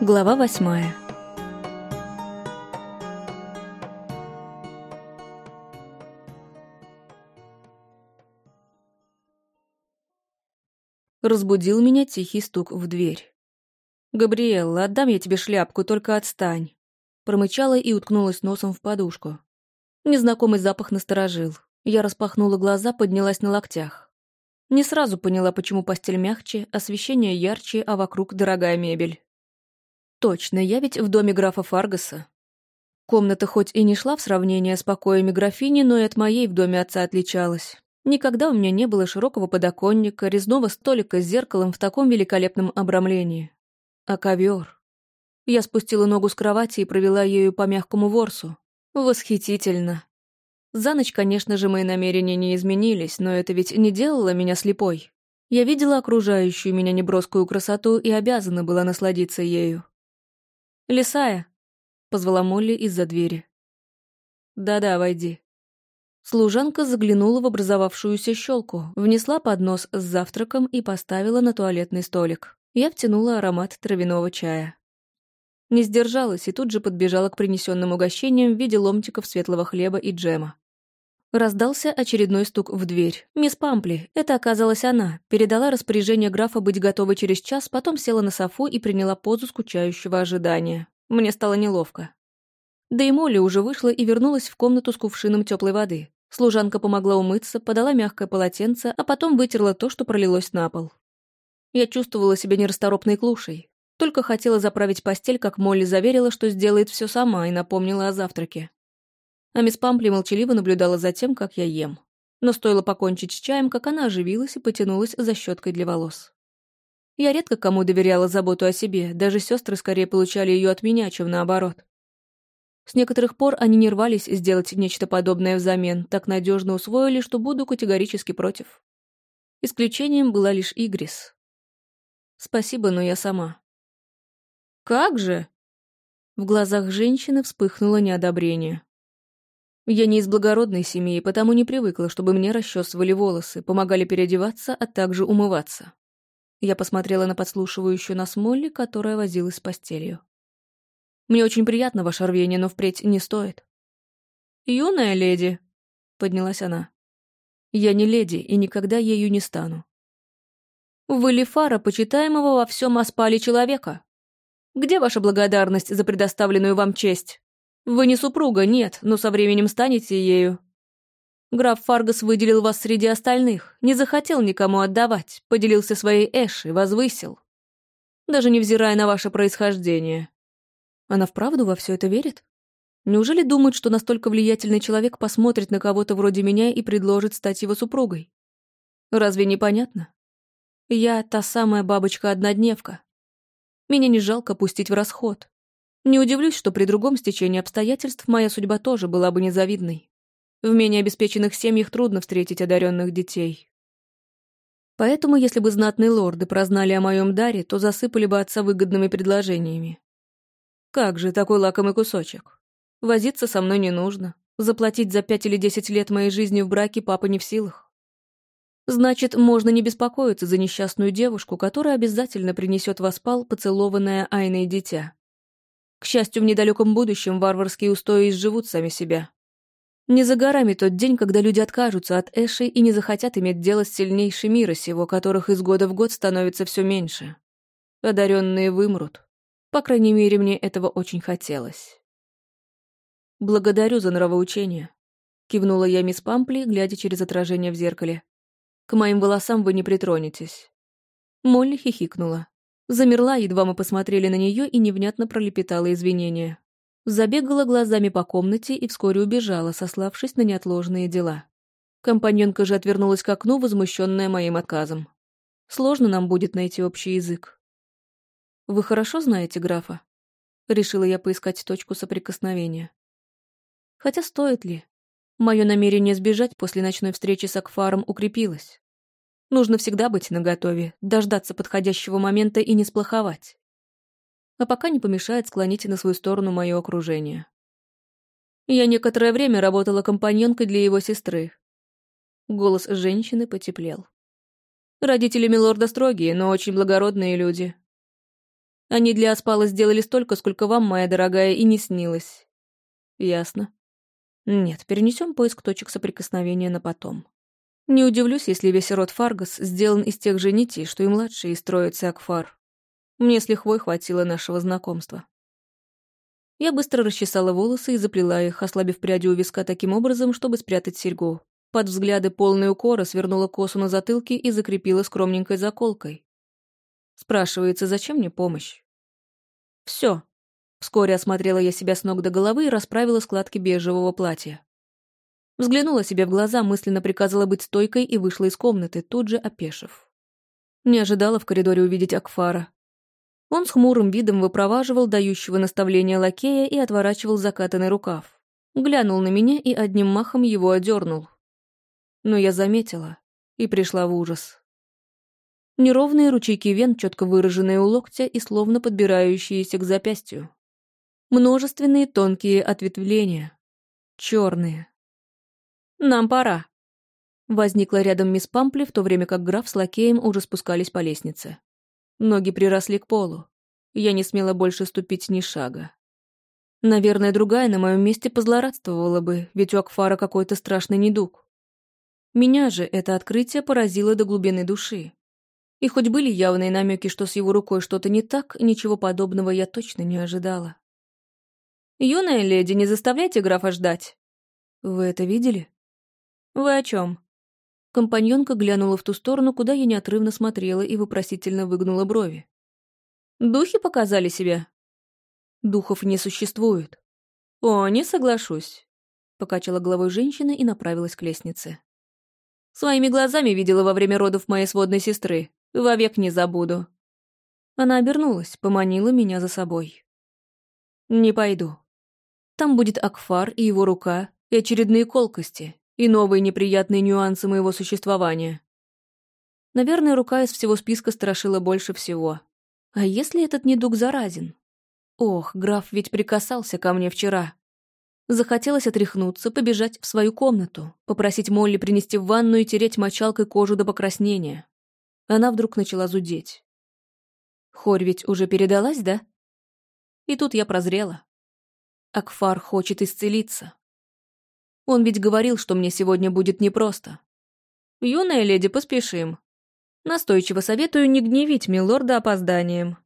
Глава восьмая. Разбудил меня тихий стук в дверь. «Габриэлла, отдам я тебе шляпку, только отстань!» Промычала и уткнулась носом в подушку. Незнакомый запах насторожил. Я распахнула глаза, поднялась на локтях. Не сразу поняла, почему постель мягче, освещение ярче, а вокруг дорогая мебель. Точно, я ведь в доме графа Фаргаса. Комната хоть и не шла в сравнение с покоями графини, но и от моей в доме отца отличалась. Никогда у меня не было широкого подоконника, резного столика с зеркалом в таком великолепном обрамлении. А ковер. Я спустила ногу с кровати и провела ею по мягкому ворсу. Восхитительно. За ночь, конечно же, мои намерения не изменились, но это ведь не делало меня слепой. Я видела окружающую меня неброскую красоту и обязана была насладиться ею. «Лисая!» — позвала Молли из-за двери. «Да-да, войди». Служанка заглянула в образовавшуюся щелку, внесла поднос с завтраком и поставила на туалетный столик. Я втянула аромат травяного чая. Не сдержалась и тут же подбежала к принесенным угощениям в виде ломтиков светлого хлеба и джема. Раздался очередной стук в дверь. «Мисс Пампли, это оказалась она, передала распоряжение графа быть готовой через час, потом села на софу и приняла позу скучающего ожидания. Мне стало неловко. Да и Молли уже вышла и вернулась в комнату с кувшином теплой воды. Служанка помогла умыться, подала мягкое полотенце, а потом вытерла то, что пролилось на пол. Я чувствовала себя нерасторопной клушей. Только хотела заправить постель, как Молли заверила, что сделает все сама, и напомнила о завтраке а мисс Пампли молчаливо наблюдала за тем, как я ем. Но стоило покончить с чаем, как она оживилась и потянулась за щеткой для волос. Я редко кому доверяла заботу о себе, даже сестры скорее получали ее от меня, чем наоборот. С некоторых пор они не рвались сделать нечто подобное взамен, так надежно усвоили, что буду категорически против. Исключением была лишь Игрис. Спасибо, но я сама. «Как же?» В глазах женщины вспыхнуло неодобрение. Я не из благородной семьи, потому не привыкла, чтобы мне расчесывали волосы, помогали переодеваться, а также умываться. Я посмотрела на подслушивающую нас Молли, которая возилась с постелью. «Мне очень приятно ваше рвение, но впредь не стоит». «Юная леди», — поднялась она. «Я не леди и никогда ею не стану». «Вы Лефара, почитаемого во всем оспали человека. Где ваша благодарность за предоставленную вам честь?» Вы не супруга, нет, но со временем станете ею. Граф Фаргас выделил вас среди остальных, не захотел никому отдавать, поделился своей Эшей, возвысил. Даже невзирая на ваше происхождение. Она вправду во все это верит? Неужели думает, что настолько влиятельный человек посмотрит на кого-то вроде меня и предложит стать его супругой? Разве не понятно? Я та самая бабочка-однодневка. Меня не жалко пустить в расход. Не удивлюсь, что при другом стечении обстоятельств моя судьба тоже была бы незавидной. В менее обеспеченных семьях трудно встретить одаренных детей. Поэтому, если бы знатные лорды прознали о моем даре, то засыпали бы отца выгодными предложениями. Как же такой лакомый кусочек? Возиться со мной не нужно. Заплатить за пять или десять лет моей жизни в браке папа не в силах. Значит, можно не беспокоиться за несчастную девушку, которая обязательно принесет воспал поцелованное Айной дитя. К счастью, в недалеком будущем варварские устои изживут сами себя. Не за горами тот день, когда люди откажутся от Эши и не захотят иметь дело с сильнейшей мира сего, которых из года в год становится все меньше. Одаренные вымрут. По крайней мере, мне этого очень хотелось. «Благодарю за нравоучение», — кивнула я мисс Пампли, глядя через отражение в зеркале. «К моим волосам вы не притронетесь». Молли хихикнула. Замерла, едва мы посмотрели на нее и невнятно пролепетала извинения. Забегала глазами по комнате и вскоре убежала, сославшись на неотложные дела. Компаньонка же отвернулась к окну, возмущенная моим отказом. Сложно нам будет найти общий язык. «Вы хорошо знаете графа?» Решила я поискать точку соприкосновения. Хотя стоит ли? Мое намерение сбежать после ночной встречи с Акфаром укрепилось. Нужно всегда быть наготове, дождаться подходящего момента и не сплоховать. А пока не помешает склонить на свою сторону мое окружение. Я некоторое время работала компаньонкой для его сестры. Голос женщины потеплел. Родители Милорда строгие, но очень благородные люди. Они для Аспала сделали столько, сколько вам, моя дорогая, и не снилось. Ясно. Нет, перенесем поиск точек соприкосновения на потом. Не удивлюсь, если весь род Фаргас сделан из тех же нитей, что и младший из троицы Акфар. Мне с лихвой хватило нашего знакомства. Я быстро расчесала волосы и заплела их, ослабив пряди у виска таким образом, чтобы спрятать серьгу. Под взгляды полной укора свернула косу на затылке и закрепила скромненькой заколкой. Спрашивается, зачем мне помощь? Все. Вскоре осмотрела я себя с ног до головы и расправила складки бежевого платья. Взглянула себе в глаза, мысленно приказала быть стойкой и вышла из комнаты, тут же опешив. Не ожидала в коридоре увидеть Акфара. Он с хмурым видом выпроваживал дающего наставления лакея и отворачивал закатанный рукав. Глянул на меня и одним махом его одернул. Но я заметила и пришла в ужас. Неровные ручейки вен, четко выраженные у локтя и словно подбирающиеся к запястью. Множественные тонкие ответвления. Черные. «Нам пора», Возникла рядом мисс Пампли, в то время как граф с лакеем уже спускались по лестнице. Ноги приросли к полу. Я не смела больше ступить ни шага. Наверное, другая на моем месте позлорадствовала бы, ведь у Акфара какой-то страшный недуг. Меня же это открытие поразило до глубины души. И хоть были явные намеки, что с его рукой что-то не так, ничего подобного я точно не ожидала. «Юная леди, не заставляйте графа ждать!» «Вы это видели?» «Вы о чем? Компаньонка глянула в ту сторону, куда я неотрывно смотрела и вопросительно выгнула брови. «Духи показали себя?» «Духов не существует». «О, не соглашусь», — покачала головой женщина и направилась к лестнице. «Своими глазами видела во время родов моей сводной сестры. Вовек не забуду». Она обернулась, поманила меня за собой. «Не пойду. Там будет Акфар и его рука, и очередные колкости, и новые неприятные нюансы моего существования. Наверное, рука из всего списка страшила больше всего. А если этот недуг заразен? Ох, граф ведь прикасался ко мне вчера. Захотелось отряхнуться, побежать в свою комнату, попросить Молли принести в ванну и тереть мочалкой кожу до покраснения. Она вдруг начала зудеть. Хорь ведь уже передалась, да? И тут я прозрела. Акфар хочет исцелиться. Он ведь говорил, что мне сегодня будет непросто. Юная леди, поспешим. Настойчиво советую не гневить милорда опозданием.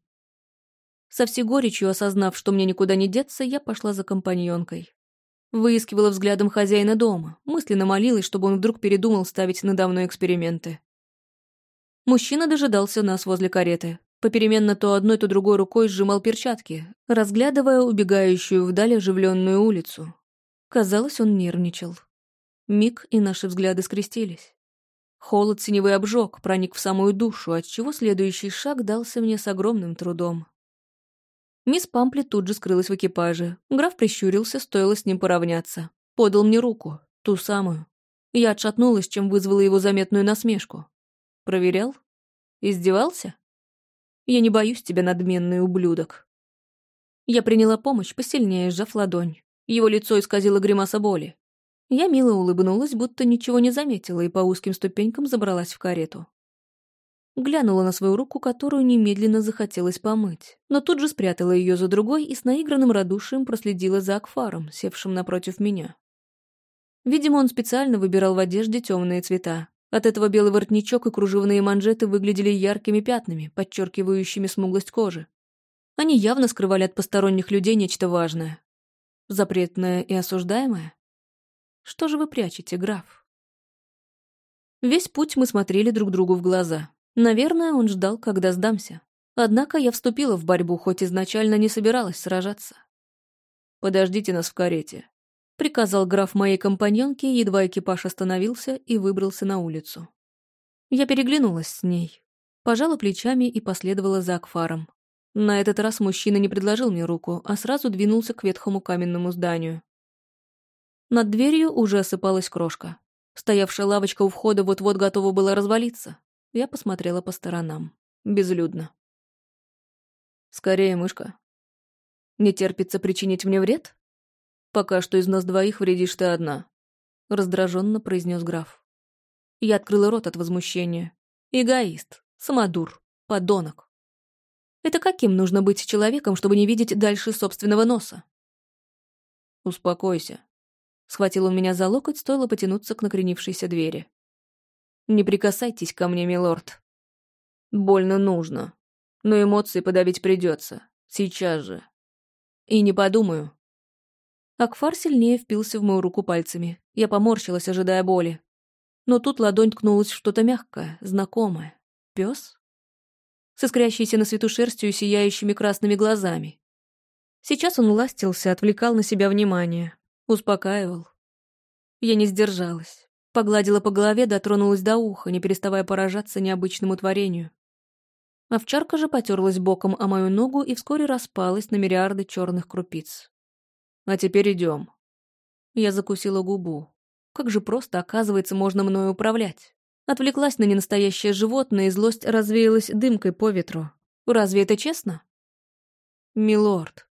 Со всей горечью осознав, что мне никуда не деться, я пошла за компаньонкой. Выискивала взглядом хозяина дома, мысленно молилась, чтобы он вдруг передумал ставить надо мной эксперименты. Мужчина дожидался нас возле кареты. Попеременно то одной, то другой рукой сжимал перчатки, разглядывая убегающую вдаль оживленную улицу. Казалось, он нервничал. Миг, и наши взгляды скрестились. Холод синевый обжег, проник в самую душу, отчего следующий шаг дался мне с огромным трудом. Мисс Пампли тут же скрылась в экипаже. Граф прищурился, стоило с ним поравняться. Подал мне руку, ту самую. Я отшатнулась, чем вызвала его заметную насмешку. Проверял? Издевался? Я не боюсь тебя, надменный ублюдок. Я приняла помощь, посильнее сжав ладонь. Его лицо исказило гримаса боли. Я мило улыбнулась, будто ничего не заметила, и по узким ступенькам забралась в карету. Глянула на свою руку, которую немедленно захотелось помыть, но тут же спрятала ее за другой и с наигранным радушием проследила за Акфаром, севшим напротив меня. Видимо, он специально выбирал в одежде темные цвета. От этого белый воротничок и кружевные манжеты выглядели яркими пятнами, подчеркивающими смуглость кожи. Они явно скрывали от посторонних людей нечто важное. Запретное и осуждаемое? Что же вы прячете, граф? Весь путь мы смотрели друг другу в глаза. Наверное, он ждал, когда сдамся. Однако я вступила в борьбу, хоть изначально не собиралась сражаться. «Подождите нас в карете», — приказал граф моей компаньонке, едва экипаж остановился и выбрался на улицу. Я переглянулась с ней, пожала плечами и последовала за Акфаром. На этот раз мужчина не предложил мне руку, а сразу двинулся к ветхому каменному зданию. Над дверью уже осыпалась крошка. Стоявшая лавочка у входа вот-вот готова была развалиться. Я посмотрела по сторонам. Безлюдно. «Скорее, мышка. Не терпится причинить мне вред? Пока что из нас двоих вредишь ты одна», — раздраженно произнес граф. Я открыла рот от возмущения. Эгоист, самодур, подонок. Это каким нужно быть человеком, чтобы не видеть дальше собственного носа? «Успокойся», — схватил он меня за локоть, стоило потянуться к накренившейся двери. «Не прикасайтесь ко мне, милорд. Больно нужно, но эмоции подавить придется. Сейчас же. И не подумаю». Акфар сильнее впился в мою руку пальцами. Я поморщилась, ожидая боли. Но тут ладонь ткнулась в что-то мягкое, знакомое. Пес? С искрящейся на свету шерстью и сияющими красными глазами. Сейчас он ластился, отвлекал на себя внимание. Успокаивал. Я не сдержалась. Погладила по голове, дотронулась до уха, не переставая поражаться необычному творению. Овчарка же потерлась боком о мою ногу и вскоре распалась на мириарды черных крупиц. «А теперь идем. Я закусила губу. Как же просто, оказывается, можно мною управлять. Отвлеклась на ненастоящее животное, и злость развеялась дымкой по ветру. Разве это честно? Милорд.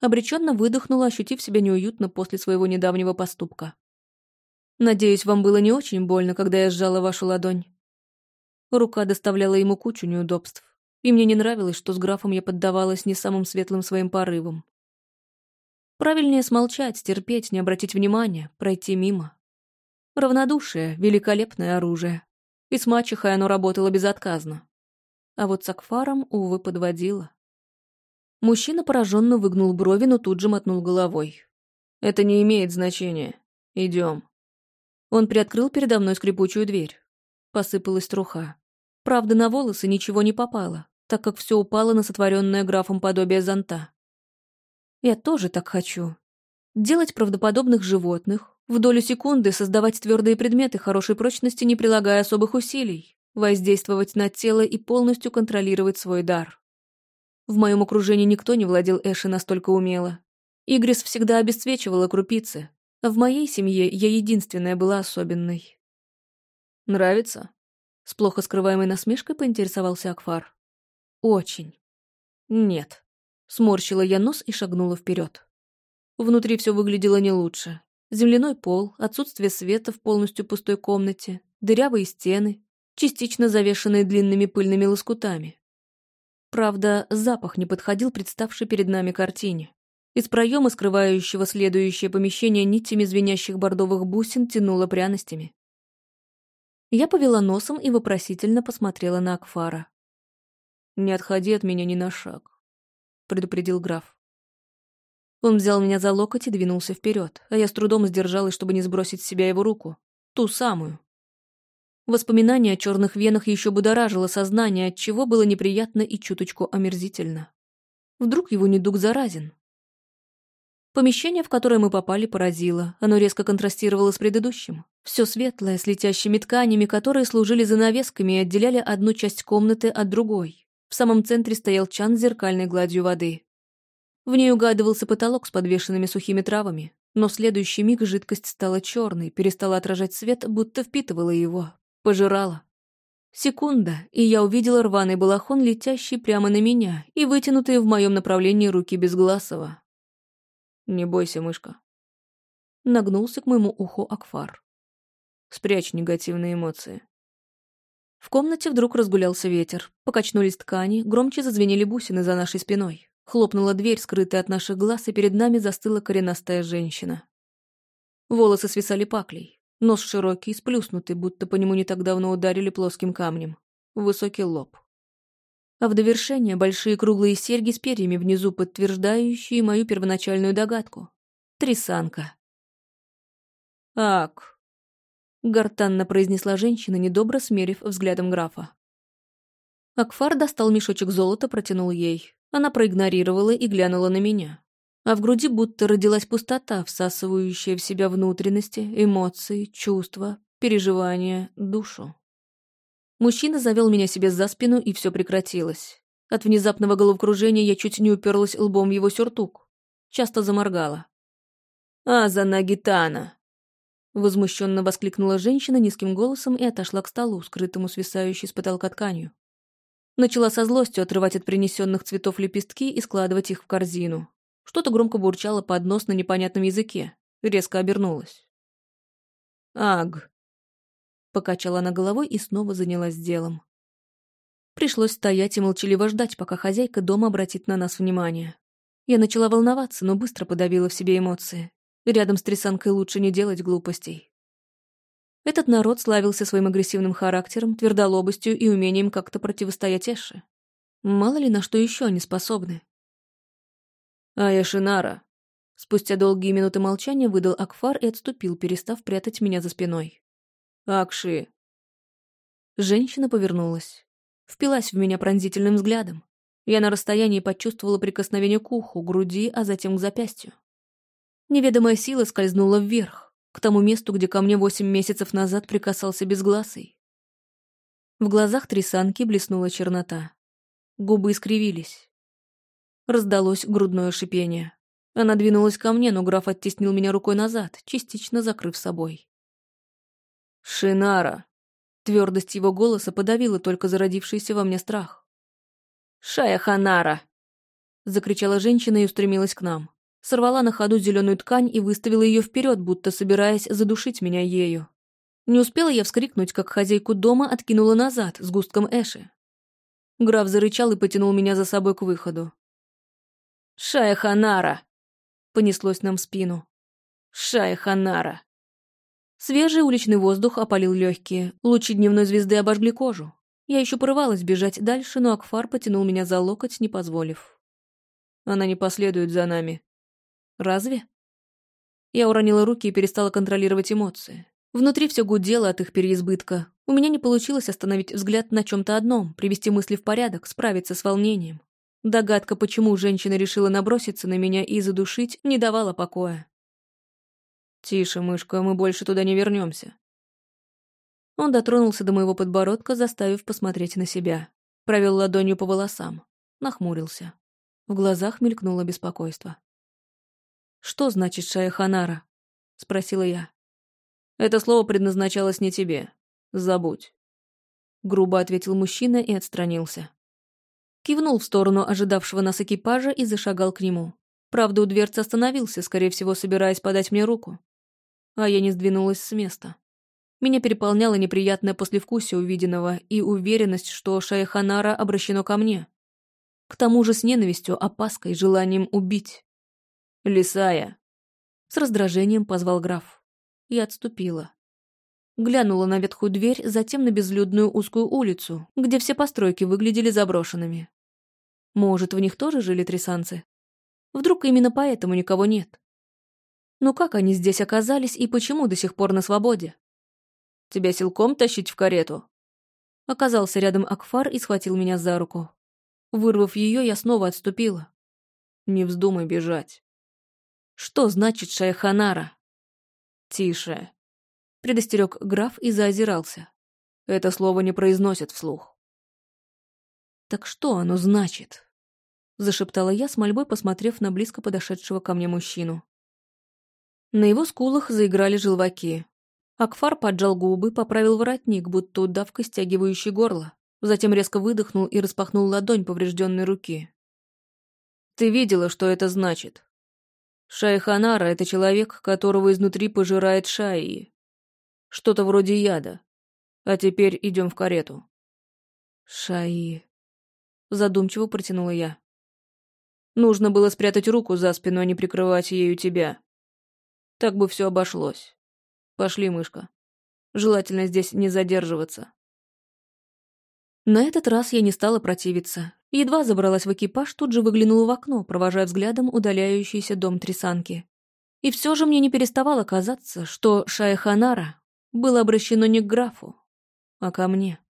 Обреченно выдохнула, ощутив себя неуютно после своего недавнего поступка. Надеюсь, вам было не очень больно, когда я сжала вашу ладонь. Рука доставляла ему кучу неудобств, и мне не нравилось, что с графом я поддавалась не самым светлым своим порывам. Правильнее смолчать, стерпеть, не обратить внимания, пройти мимо. Равнодушие — великолепное оружие. И с мачехой оно работало безотказно. А вот с Акфаром, увы, подводило. Мужчина пораженно выгнул брови, но тут же мотнул головой. «Это не имеет значения. Идем. Он приоткрыл передо мной скрипучую дверь. Посыпалась труха. Правда, на волосы ничего не попало, так как все упало на сотворенное графом подобие зонта. Я тоже так хочу. Делать правдоподобных животных, в долю секунды создавать твердые предметы хорошей прочности, не прилагая особых усилий, воздействовать на тело и полностью контролировать свой дар. В моем окружении никто не владел Эши настолько умело. Игрис всегда обесцвечивала крупицы, а в моей семье я единственная была особенной. «Нравится?» С плохо скрываемой насмешкой поинтересовался Акфар. «Очень. Нет». Сморщила я нос и шагнула вперед. Внутри все выглядело не лучше. Земляной пол, отсутствие света в полностью пустой комнате, дырявые стены, частично завешенные длинными пыльными лоскутами. Правда, запах не подходил представшей перед нами картине. Из проема, скрывающего следующее помещение нитями звенящих бордовых бусин, тянуло пряностями. Я повела носом и вопросительно посмотрела на Акфара. «Не отходи от меня ни на шаг. — предупредил граф. Он взял меня за локоть и двинулся вперед, а я с трудом сдержалась, чтобы не сбросить с себя его руку. Ту самую. Воспоминание о черных венах еще будоражило сознание, от чего было неприятно и чуточку омерзительно. Вдруг его недуг заразен? Помещение, в которое мы попали, поразило. Оно резко контрастировало с предыдущим. Все светлое, с летящими тканями, которые служили занавесками и отделяли одну часть комнаты от другой. В самом центре стоял чан с зеркальной гладью воды. В ней угадывался потолок с подвешенными сухими травами, но в следующий миг жидкость стала черной, перестала отражать свет, будто впитывала его, пожирала. Секунда, и я увидела рваный балахон, летящий прямо на меня, и вытянутые в моем направлении руки Безгласова. «Не бойся, мышка». Нагнулся к моему уху Акфар. «Спрячь негативные эмоции. В комнате вдруг разгулялся ветер. Покачнулись ткани, громче зазвенели бусины за нашей спиной. Хлопнула дверь, скрытая от наших глаз, и перед нами застыла коренастая женщина. Волосы свисали паклей. Нос широкий, сплюснутый, будто по нему не так давно ударили плоским камнем. Высокий лоб. А в довершение большие круглые серьги с перьями внизу, подтверждающие мою первоначальную догадку. Трясанка. «Ак», Гортанно произнесла женщина, недобро смерив взглядом графа. Акфар достал мешочек золота, протянул ей. Она проигнорировала и глянула на меня. А в груди будто родилась пустота, всасывающая в себя внутренности, эмоции, чувства, переживания, душу. Мужчина завел меня себе за спину, и все прекратилось. От внезапного головокружения я чуть не уперлась лбом в его сюртук. Часто заморгала. «Азана Гитана!» Возмущенно воскликнула женщина низким голосом и отошла к столу, скрытому свисающей с потолка тканью. Начала со злостью отрывать от принесенных цветов лепестки и складывать их в корзину. Что-то громко бурчало под нос на непонятном языке. Резко обернулась. «Аг!» Покачала она головой и снова занялась делом. Пришлось стоять и молчаливо ждать, пока хозяйка дома обратит на нас внимание. Я начала волноваться, но быстро подавила в себе эмоции. Рядом с трясанкой лучше не делать глупостей. Этот народ славился своим агрессивным характером, твердолобостью и умением как-то противостоять Эше. Мало ли на что еще они способны. «А Эшинара!» Спустя долгие минуты молчания выдал Акфар и отступил, перестав прятать меня за спиной. «Акши!» Женщина повернулась. Впилась в меня пронзительным взглядом. Я на расстоянии почувствовала прикосновение к уху, груди, а затем к запястью. Неведомая сила скользнула вверх, к тому месту, где ко мне восемь месяцев назад прикасался безгласый. В глазах трясанки блеснула чернота. Губы искривились. Раздалось грудное шипение. Она двинулась ко мне, но граф оттеснил меня рукой назад, частично закрыв собой. «Шинара!» Твердость его голоса подавила только зародившийся во мне страх. «Шая Ханара!» Закричала женщина и устремилась к нам. Сорвала на ходу зеленую ткань и выставила ее вперед, будто собираясь задушить меня ею. Не успела я вскрикнуть, как хозяйку дома откинула назад с густком Эши. Граф зарычал и потянул меня за собой к выходу. «Шая Ханара!» Понеслось нам в спину. «Шая Ханара!» Свежий уличный воздух опалил легкие, лучи дневной звезды обожгли кожу. Я еще порывалась бежать дальше, но Акфар потянул меня за локоть, не позволив. Она не последует за нами. Разве? Я уронила руки и перестала контролировать эмоции. Внутри все гудело от их переизбытка. У меня не получилось остановить взгляд на чем-то одном, привести мысли в порядок, справиться с волнением. Догадка, почему женщина решила наброситься на меня и задушить, не давала покоя. «Тише, мышка, мы больше туда не вернемся. Он дотронулся до моего подбородка, заставив посмотреть на себя. Провел ладонью по волосам. Нахмурился. В глазах мелькнуло беспокойство. «Что значит Шаяханара?» — спросила я. «Это слово предназначалось не тебе. Забудь». Грубо ответил мужчина и отстранился. Кивнул в сторону ожидавшего нас экипажа и зашагал к нему. Правда, у дверцы остановился, скорее всего, собираясь подать мне руку. А я не сдвинулась с места. Меня переполняло неприятное послевкусие увиденного и уверенность, что Шайханара обращено ко мне. К тому же с ненавистью, опаской, желанием убить. «Лисая!» С раздражением позвал граф. Я отступила. Глянула на ветхую дверь, затем на безлюдную узкую улицу, где все постройки выглядели заброшенными. Может, в них тоже жили трясанцы? Вдруг именно поэтому никого нет? Ну как они здесь оказались и почему до сих пор на свободе? Тебя силком тащить в карету?» Оказался рядом Акфар и схватил меня за руку. Вырвав ее, я снова отступила. «Не вздумай бежать». «Что значит Шайханара?» «Тише», — предостерег граф и заозирался. «Это слово не произносят вслух». «Так что оно значит?» — зашептала я с мольбой, посмотрев на близко подошедшего ко мне мужчину. На его скулах заиграли желваки. Акфар поджал губы, поправил воротник, будто удавкой стягивающий горло. Затем резко выдохнул и распахнул ладонь поврежденной руки. «Ты видела, что это значит?» Шайханара — это человек, которого изнутри пожирает Шаи. Что-то вроде яда. А теперь идем в карету. Шаи. Задумчиво протянула я. Нужно было спрятать руку за спину, а не прикрывать ею тебя. Так бы все обошлось. Пошли, мышка. Желательно здесь не задерживаться. На этот раз я не стала противиться. Едва забралась в экипаж, тут же выглянула в окно, провожая взглядом удаляющийся дом Трисанки. И все же мне не переставало казаться, что Шайханара было обращено не к графу, а ко мне.